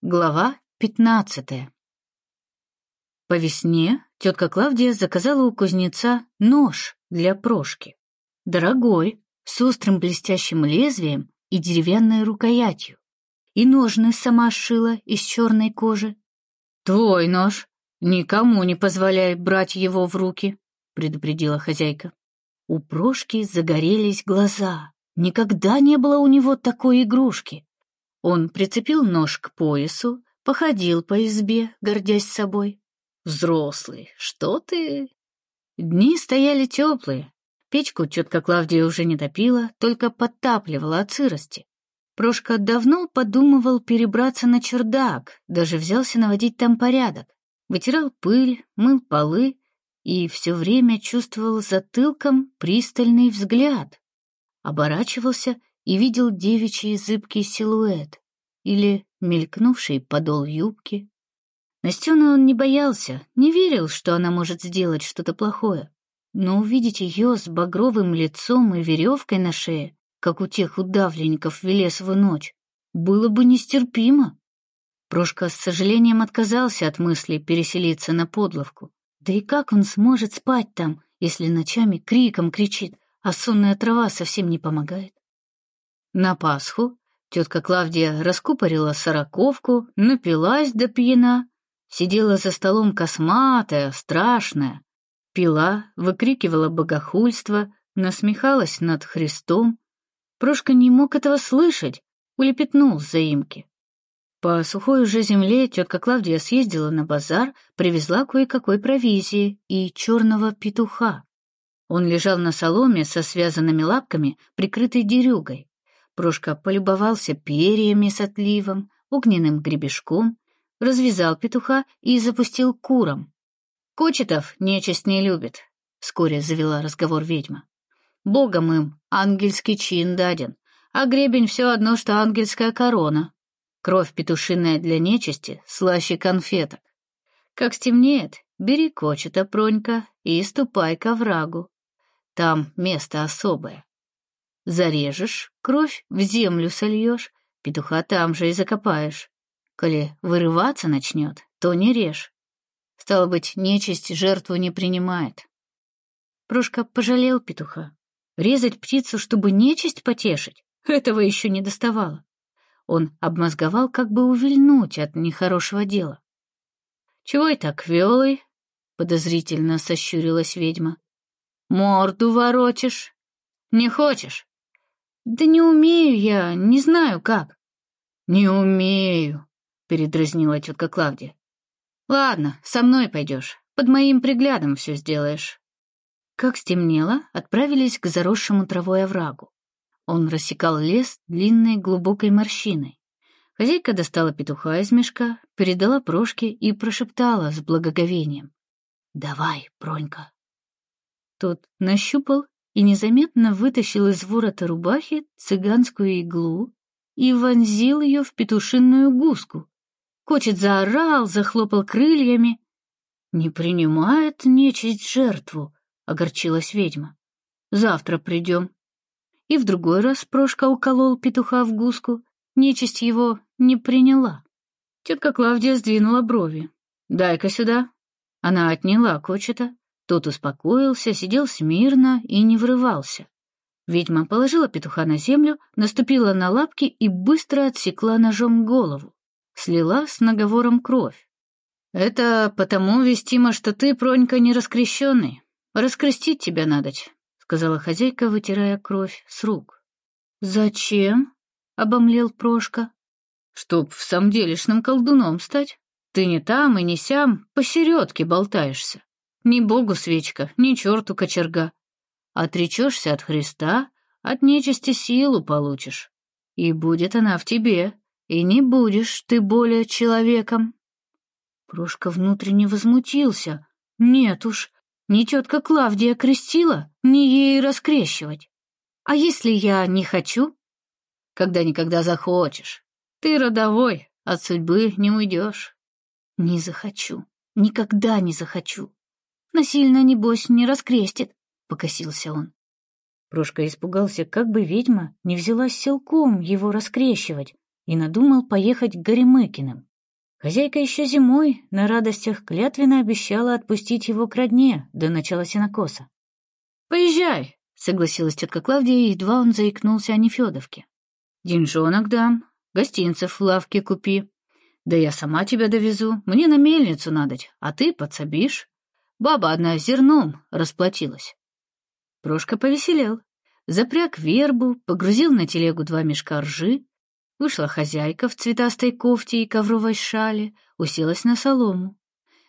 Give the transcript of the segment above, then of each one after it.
Глава пятнадцатая По весне тетка Клавдия заказала у кузнеца нож для прошки. Дорогой, с острым блестящим лезвием и деревянной рукоятью. И ножны сама сшила из черной кожи. «Твой нож. Никому не позволяй брать его в руки», — предупредила хозяйка. У Прошки загорелись глаза. Никогда не было у него такой игрушки. Он прицепил нож к поясу, походил по избе, гордясь собой. «Взрослый, что ты?» Дни стояли теплые. Печку тетка Клавдия уже не топила, только подтапливала от сырости. Прошка давно подумывал перебраться на чердак, даже взялся наводить там порядок. Вытирал пыль, мыл полы и все время чувствовал затылком пристальный взгляд. Оборачивался и видел девичий зыбкий силуэт или мелькнувший подол юбки. Настены он не боялся, не верил, что она может сделать что-то плохое. Но увидеть ее с багровым лицом и веревкой на шее, как у тех удавленников в Велесову ночь, было бы нестерпимо. Прошка с сожалением отказался от мысли переселиться на подловку. Да и как он сможет спать там, если ночами криком кричит, а сонная трава совсем не помогает? На Пасху тетка Клавдия раскупорила сороковку, напилась до пьяна, сидела за столом косматая, страшная, пила, выкрикивала богохульство, насмехалась над Христом. Прошка не мог этого слышать, улепетнул с заимки. По сухой уже земле тетка Клавдия съездила на базар, привезла кое-какой провизии и черного петуха. Он лежал на соломе со связанными лапками, прикрытой дерюгой. Прошка полюбовался перьями с отливом, огненным гребешком, развязал петуха и запустил куром. «Кочетов нечисть не любит», — вскоре завела разговор ведьма. «Богом им ангельский чин даден, а гребень все одно, что ангельская корона. Кровь петушиная для нечисти слаще конфеток. Как стемнеет, бери кочета, Пронька, и ступай к оврагу. Там место особое. Зарежешь, кровь в землю сольешь, петуха там же и закопаешь. Коли вырываться начнет, то не режь. Стало быть, нечисть жертву не принимает. Прошка пожалел петуха. Резать птицу, чтобы нечисть потешить, этого еще не доставало. Он обмозговал, как бы увильнуть от нехорошего дела. «Чего и так велый?» — подозрительно сощурилась ведьма. «Морду воротишь? Не хочешь? «Да не умею я, не знаю как». «Не умею», — передразнила тетка Клавдия. «Ладно, со мной пойдешь, под моим приглядом все сделаешь». Как стемнело, отправились к заросшему травой оврагу. Он рассекал лес длинной глубокой морщиной. Хозяйка достала петуха из мешка, передала Прошке и прошептала с благоговением. «Давай, Пронька». Тот нащупал и незаметно вытащил из ворота рубахи цыганскую иглу и вонзил ее в петушинную гуску. Кочет заорал, захлопал крыльями. «Не принимает нечисть жертву», — огорчилась ведьма. «Завтра придем». И в другой раз Прошка уколол петуха в гуску, нечисть его не приняла. Тетка Клавдия сдвинула брови. «Дай-ка сюда». Она отняла кочета, тот успокоился, сидел смирно и не врывался. Ведьма положила петуха на землю, наступила на лапки и быстро отсекла ножом голову. Слила с наговором кровь. «Это потому, Вестима, что ты, Пронька, не раскрещенный. Раскрестить тебя надоть», — сказала хозяйка, вытирая кровь с рук. «Зачем?» — обомлел Прошка. «Чтоб в самом делешным колдуном стать. Ты не там и не сям, посередке болтаешься. Ни богу свечка, ни черту кочерга. Отречешься от Христа, от нечисти силу получишь. И будет она в тебе, и не будешь ты более человеком. Прошка внутренне возмутился. Нет уж, ни тетка Клавдия крестила, ни ей раскрещивать. А если я не хочу? Когда-никогда захочешь. Ты родовой, от судьбы не уйдешь. Не захочу, никогда не захочу. Насильно, небось, не раскрестит, — покосился он. Прошка испугался, как бы ведьма не взялась силком его раскрещивать, и надумал поехать к Горемыкиным. Хозяйка еще зимой на радостях клятвенно обещала отпустить его к родне до начала сенокоса. «Поезжай», — согласилась тетка Клавдия, едва он заикнулся о Нефедовке. «Деньжонок дам, гостинцев в лавке купи. Да я сама тебя довезу, мне на мельницу надоть, а ты подсобишь. Баба одна зерном расплатилась». Прошка повеселел, запряг вербу, погрузил на телегу два мешка ржи, Вышла хозяйка в цветастой кофте и ковровой шале, уселась на солому.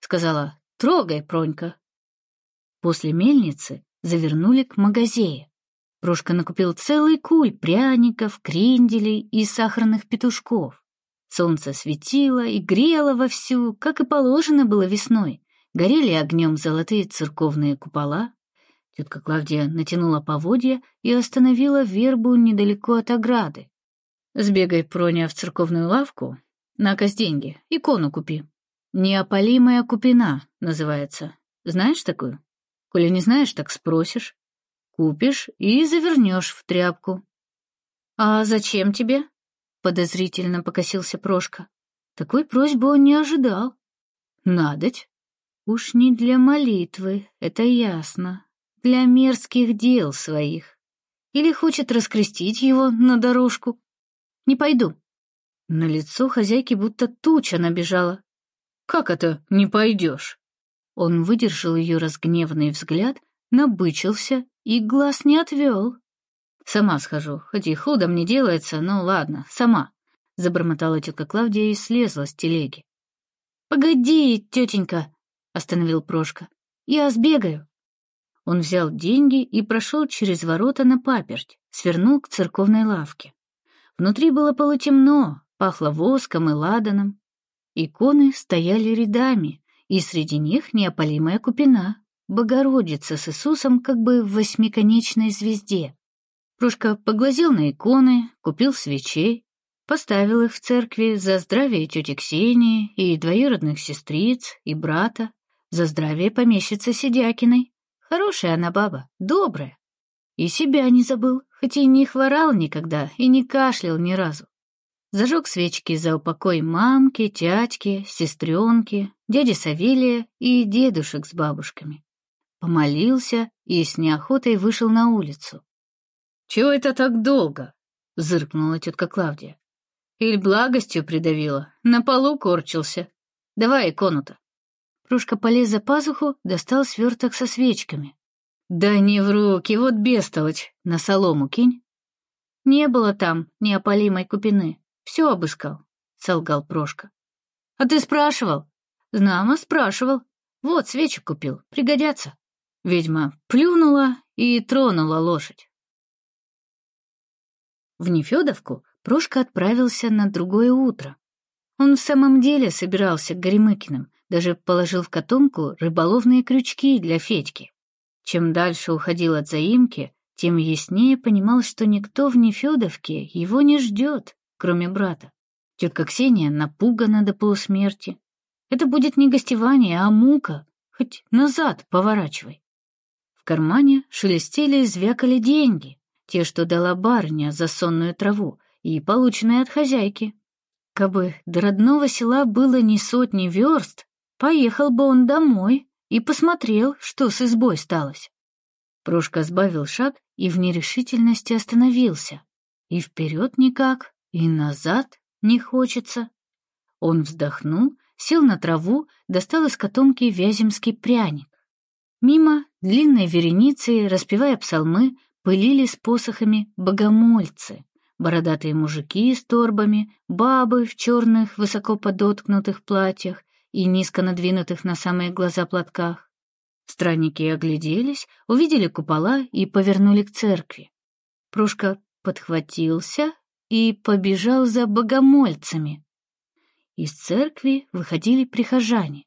Сказала «Трогай, Пронька». После мельницы завернули к магазее. Прошка накупил целый куль пряников, кренделей и сахарных петушков. Солнце светило и грело вовсю, как и положено было весной. Горели огнем золотые церковные купола. Тетка Клавдия натянула поводья и остановила вербу недалеко от ограды. Сбегай, Проня, в церковную лавку, накось деньги, икону купи. Неопалимая купина называется. Знаешь такую? Коли не знаешь, так спросишь. Купишь и завернешь в тряпку. А зачем тебе? Подозрительно покосился Прошка. Такой просьбы он не ожидал. Надоть. Уж не для молитвы, это ясно. Для мерзких дел своих. Или хочет раскрестить его на дорожку. Не пойду. На лицо хозяйки будто туча набежала. Как это не пойдешь? Он выдержал ее разгневанный взгляд, набычился и глаз не отвел. Сама схожу, хоть и худо мне делается, но ладно, сама. Забормотала тетка Клавдия и слезла с телеги. «Погоди, тетенька!» — остановил Прошка. «Я сбегаю». Он взял деньги и прошел через ворота на паперть, свернул к церковной лавке. Внутри было полутемно, пахло воском и ладаном. Иконы стояли рядами, и среди них неопалимая купина, Богородица с Иисусом как бы в восьмиконечной звезде. Прошка поглазел на иконы, купил свечей, поставил их в церкви за здравие тети Ксении и двоюродных сестриц и брата, за здравие помещицы Сидякиной. Хорошая она баба, добрая. И себя не забыл, хоть и не хворал никогда и не кашлял ни разу. Зажег свечки за упокой мамки, тятьки, сестренки, дяди Савелия и дедушек с бабушками. Помолился и с неохотой вышел на улицу. «Чего это так долго?» — зыркнула тетка Клавдия. «Иль благостью придавила, на полу корчился. Давай икону-то». Прушка полез за пазуху, достал сверток со свечками. «Да не в руки, вот бестолочь, на солому кинь». «Не было там неопалимой купины, все обыскал», — солгал Прошка. «А ты спрашивал?» «Знамо, спрашивал. Вот свечи купил, пригодятся». Ведьма плюнула и тронула лошадь. В Нефедовку Прошка отправился на другое утро. Он в самом деле собирался к Горемыкиным, даже положил в котомку рыболовные крючки для Федьки. Чем дальше уходил от заимки, тем яснее понимал, что никто в Нефедовке его не ждет, кроме брата. Тетка Ксения напугана до полусмерти. Это будет не гостевание, а мука. Хоть назад поворачивай. В кармане шелестели и звякали деньги, те, что дала барыня за сонную траву, и полученные от хозяйки. Кабы до родного села было не сотни верст, поехал бы он домой, и посмотрел, что с избой сталось. Прошка сбавил шаг и в нерешительности остановился. И вперед никак, и назад не хочется. Он вздохнул, сел на траву, достал из котомки вяземский пряник. Мимо длинной вереницей, распевая псалмы, пылили с посохами богомольцы, бородатые мужики с торбами, бабы в черных высоко подоткнутых платьях и низко надвинутых на самые глаза платках. Странники огляделись, увидели купола и повернули к церкви. Прошка подхватился и побежал за богомольцами. Из церкви выходили прихожане.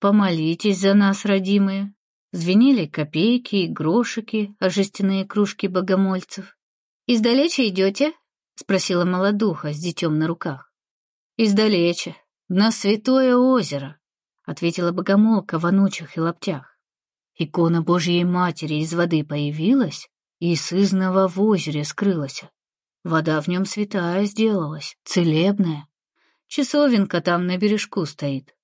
«Помолитесь за нас, родимые!» Звенели копейки и грошики, о жестяные кружки богомольцев. «Издалече идете?» — спросила молодуха с детем на руках. «Издалече», «На святое озеро», — ответила богомолка в анучих и лаптях. Икона Божьей Матери из воды появилась и сызного в озере скрылась. Вода в нем святая сделалась, целебная. Часовенка там на бережку стоит.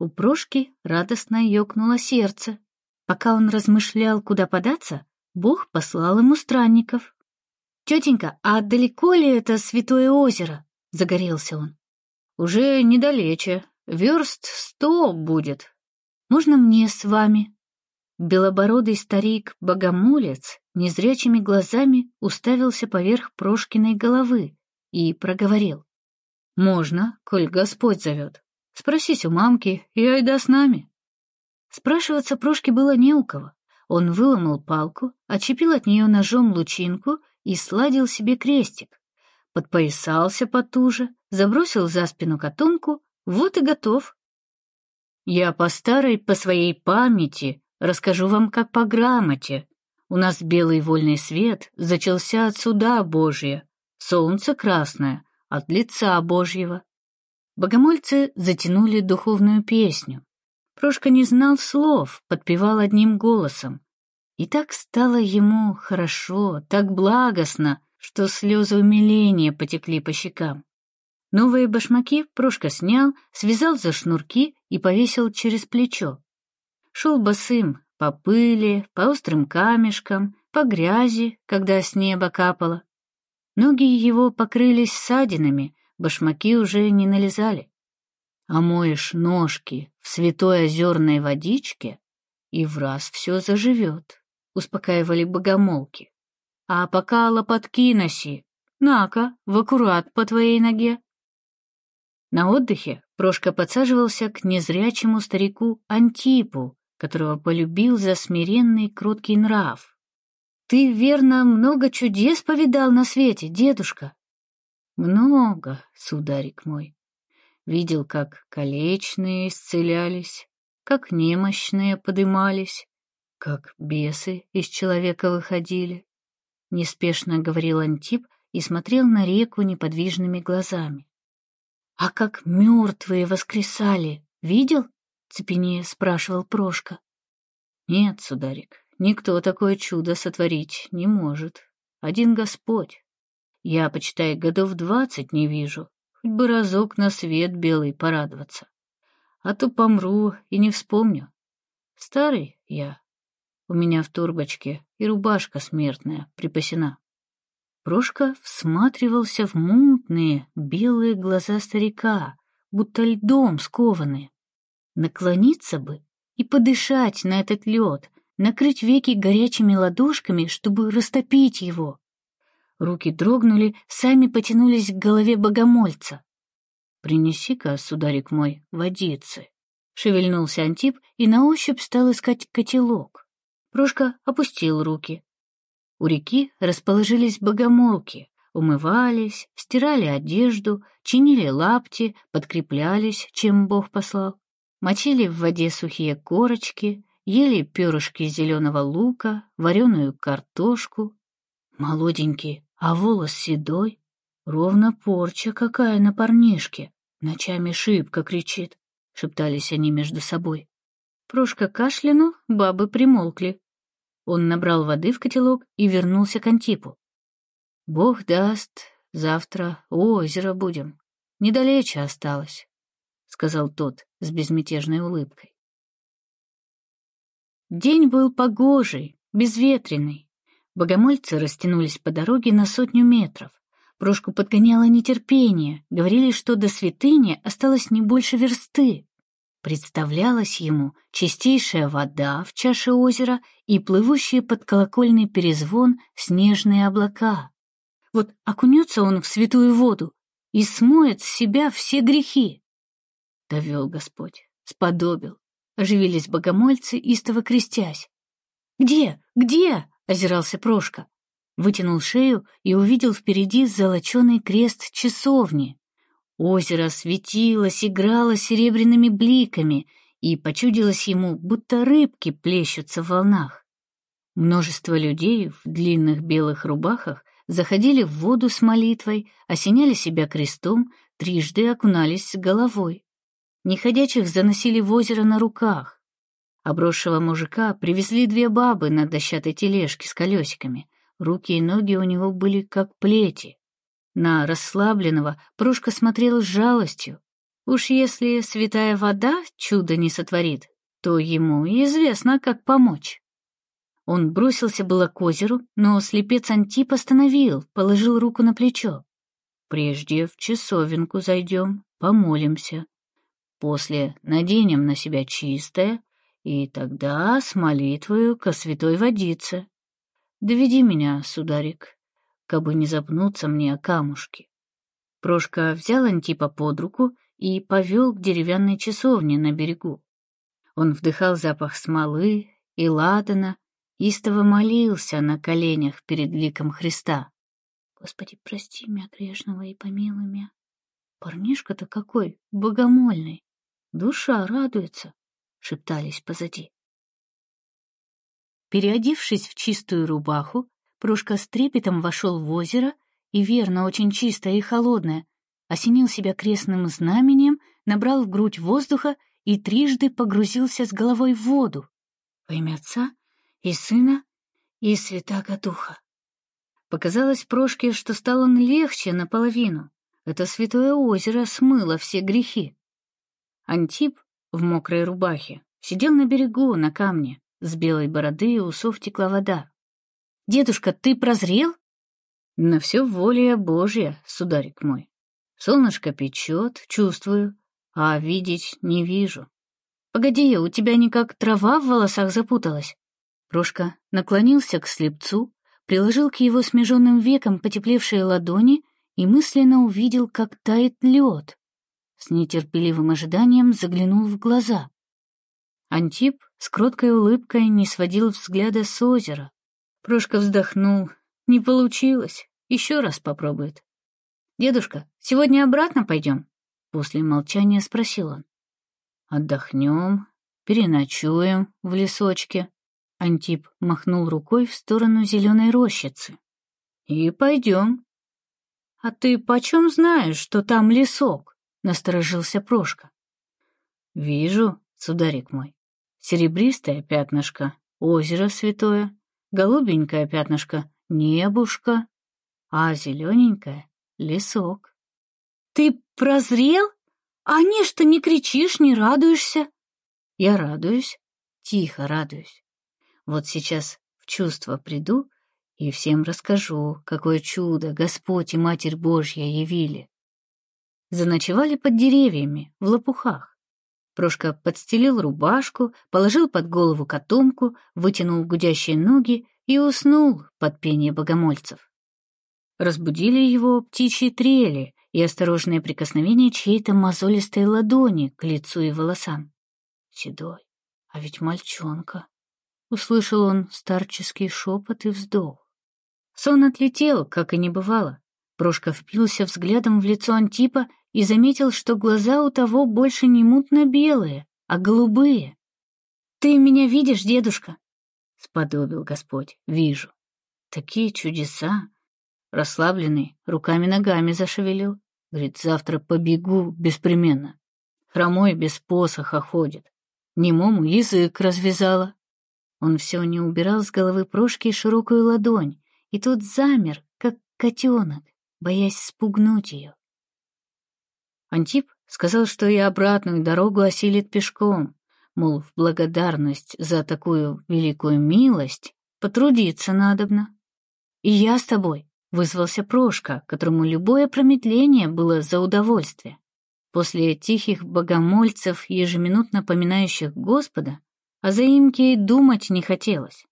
У Прошки радостно ёкнуло сердце. Пока он размышлял, куда податься, Бог послал ему странников. «Тетенька, а далеко ли это святое озеро?» — загорелся он. «Уже недалече. Верст сто будет. Можно мне с вами?» Белобородый старик-богомолец незрячими глазами уставился поверх Прошкиной головы и проговорил. «Можно, коль Господь зовет. Спросись у мамки, и айда с нами». Спрашиваться Прошке было не у кого. Он выломал палку, отчепил от нее ножом лучинку и сладил себе крестик. Подпоясался потуже, забросил за спину котомку, вот и готов. Я по старой, по своей памяти расскажу вам как по грамоте. У нас белый вольный свет зачался от суда Божия, солнце красное от лица Божьего. Богомольцы затянули духовную песню. Прошка не знал слов, подпевал одним голосом. И так стало ему хорошо, так благостно, что слезы умиления потекли по щекам. Новые башмаки Прошка снял, связал за шнурки и повесил через плечо. Шел босым, по пыли, по острым камешкам, по грязи, когда с неба капало. Ноги его покрылись ссадинами, башмаки уже не налезали. А моешь ножки в святой озерной водичке, и в раз все заживет, — успокаивали богомолки. А пока лопатки носи, на-ка, в аккурат по твоей ноге. На отдыхе Прошка подсаживался к незрячему старику Антипу, которого полюбил за смиренный кроткий нрав. «Ты, верно, много чудес повидал на свете, дедушка?» «Много, сударик мой. Видел, как колечные исцелялись, как немощные подымались, как бесы из человека выходили. Неспешно говорил Антип и смотрел на реку неподвижными глазами. «А как мертвые воскресали, видел?» — цепенея спрашивал Прошка. «Нет, сударик, никто такое чудо сотворить не может. Один Господь. Я, почитай, годов двадцать не вижу, Хоть бы разок на свет белый порадоваться. А то помру и не вспомню. Старый я. У меня в турбочке и рубашка смертная припасена. Прошка всматривался в мутные белые глаза старика, будто льдом скованные. Наклониться бы и подышать на этот лед, накрыть веки горячими ладошками, чтобы растопить его. Руки дрогнули, сами потянулись к голове богомольца. «Принеси-ка, сударик мой, водицы!» Шевельнулся Антип и на ощупь стал искать котелок. Прошка опустил руки. У реки расположились богомолки, умывались, стирали одежду, чинили лапти, подкреплялись, чем Бог послал, мочили в воде сухие корочки, ели перышки зеленого лука, вареную картошку. Молоденькие а волос седой, ровно порча какая на парнишке, ночами шибко кричит, — шептались они между собой. Прошка кашлянул, бабы примолкли. Он набрал воды в котелок и вернулся к Антипу. — Бог даст, завтра у озера будем. Недалече осталось, — сказал тот с безмятежной улыбкой. День был погожий, безветренный. Богомольцы растянулись по дороге на сотню метров. Прошку подгоняло нетерпение. Говорили, что до святыни осталось не больше версты. Представлялась ему чистейшая вода в чаше озера и плывущие под колокольный перезвон снежные облака. Вот окунется он в святую воду и смоет с себя все грехи. Довел Господь, сподобил. Оживились богомольцы, истово крестясь. «Где? Где?» — озирался Прошка. Вытянул шею и увидел впереди золоченый крест часовни. Озеро светилось, играло серебряными бликами, и почудилось ему, будто рыбки плещутся в волнах. Множество людей в длинных белых рубахах заходили в воду с молитвой, осеняли себя крестом, трижды окунались с головой. Неходячих заносили в озеро на руках. Обросшего мужика привезли две бабы на дощатой тележке с колесиками. Руки и ноги у него были как плети. На расслабленного Прошка смотрел с жалостью. Уж если святая вода чудо не сотворит, то ему известно, как помочь. Он бросился было к озеру, но слепец Антип остановил, положил руку на плечо. «Прежде в часовенку зайдем, помолимся. После наденем на себя чистое, и тогда с молитвою ко святой водице. Доведи меня, сударик, кабы не запнуться мне о камушки». Прошка взял Антипа под руку и повел к деревянной часовне на берегу. Он вдыхал запах смолы и ладана, истово молился на коленях перед ликом Христа. «Господи, прости меня грешного и помилуй меня. Парнишка-то какой, богомольный! Душа радуется!» — шептались позади. Переодевшись в чистую рубаху, Прошка с трепетом вошел в озеро и, верно, очень чистое и холодное, осенил себя крестным знамением, набрал в грудь воздуха и трижды погрузился с головой в воду. Во имя Отца и Сына, и Святаго Духа. Показалось Прошке, что стал он легче наполовину. Это святое озеро смыло все грехи. Антип в мокрой рубахе сидел на берегу, на камне. С белой бороды и усов текла вода. «Дедушка, ты прозрел?» «На все воля Божья, сударик мой. Солнышко печет, чувствую, а видеть не вижу. Погоди, у тебя никак трава в волосах запуталась?» Прошка наклонился к слепцу, приложил к его смеженным векам потеплевшие ладони и мысленно увидел, как тает лед. С нетерпеливым ожиданием заглянул в глаза. Антип с кроткой улыбкой не сводил взгляда с озера. Прошка вздохнул. Не получилось. Еще раз попробует. «Дедушка, сегодня обратно пойдем?» После молчания спросил он. «Отдохнем, переночуем в лесочке», Антип махнул рукой в сторону зеленой рощицы. «И пойдем». «А ты почем знаешь, что там лесок?» — насторожился Прошка. «Вижу, сударик мой, серебристое пятнышко, озеро святое, голубенькое пятнышко, небушка, а зелененькое — лесок». «Ты прозрел? А не что не кричишь, не радуешься?» «Я радуюсь, тихо радуюсь. Вот сейчас в чувство приду и всем расскажу, какое чудо Господь и Матерь Божья явили. Заночевали под деревьями, в лопухах. Прошка подстелил рубашку, положил под голову котомку, вытянул гудящие ноги и уснул под пение богомольцев. Разбудили его птичьи трели и осторожное прикосновение чьей-то мозолистой ладони к лицу и волосам. Седой, а ведь мальчонка. Услышал он старческий шепот и вздох. Сон отлетел, как и не бывало. Прошка впился взглядом в лицо Антипа и заметил, что глаза у того больше не мутно-белые, а голубые. «Ты меня видишь, дедушка?» — сподобил Господь. «Вижу. Такие чудеса!» Расслабленный, руками-ногами зашевелил. Говорит, завтра побегу беспременно. Хромой без посоха ходит. Немому язык развязала. Он все не убирал с головы Прошки широкую ладонь, и тот замер, как котенок, боясь спугнуть ее. Антип сказал, что и обратную дорогу осилит пешком, мол, в благодарность за такую великую милость потрудиться надобно. «И я с тобой», — вызвался Прошка, которому любое промедление было за удовольствие. После тихих богомольцев, ежеминутно поминающих Господа, о заимке и думать не хотелось.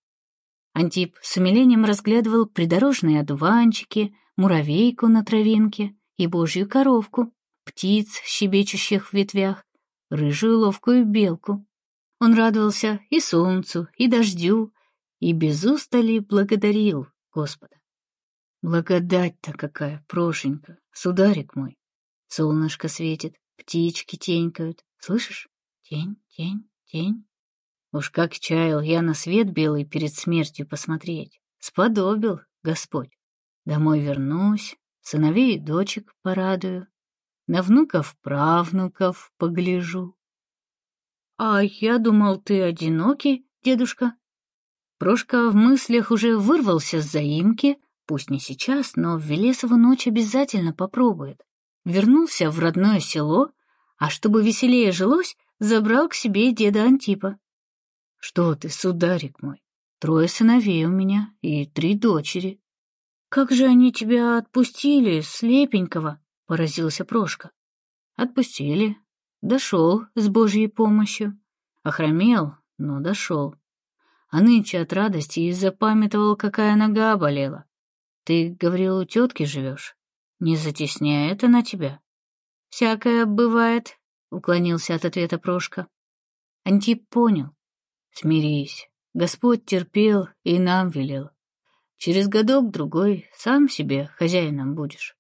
Антип с умилением разглядывал придорожные одуванчики, муравейку на травинке и божью коровку, птиц, щебечущих в ветвях, рыжую ловкую белку. Он радовался и солнцу, и дождю, и без устали благодарил Господа. Благодать-то какая, Прошенька, сударик мой. Солнышко светит, птички тенькают. Слышишь? Тень, тень, тень. Уж как чаял я на свет белый перед смертью посмотреть. Сподобил Господь. Домой вернусь, сыновей и дочек порадую, на внуков-правнуков погляжу. — А я думал, ты одинокий, дедушка. Прошка в мыслях уже вырвался с заимки, Пусть не сейчас, но в Велесову ночь обязательно попробует. Вернулся в родное село, а чтобы веселее жилось, забрал к себе деда Антипа. Что ты, сударик мой, трое сыновей у меня и три дочери. Как же они тебя отпустили, слепенького? — поразился Прошка. Отпустили. Дошел с Божьей помощью. Охромел, но дошел. А нынче от радости и запамятовал, какая нога болела. Ты, говорил, у тетки живешь? Не затесняет она тебя? Всякое бывает, — уклонился от ответа Прошка. Антип понял. Смирись. Господь терпел и нам велел. Через годок-другой сам себе хозяином будешь.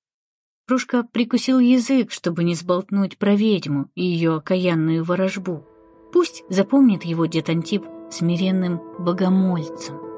Прошка прикусил язык, чтобы не сболтнуть про ведьму и ее окаянную ворожбу. Пусть запомнит его дед Антип смиренным богомольцем.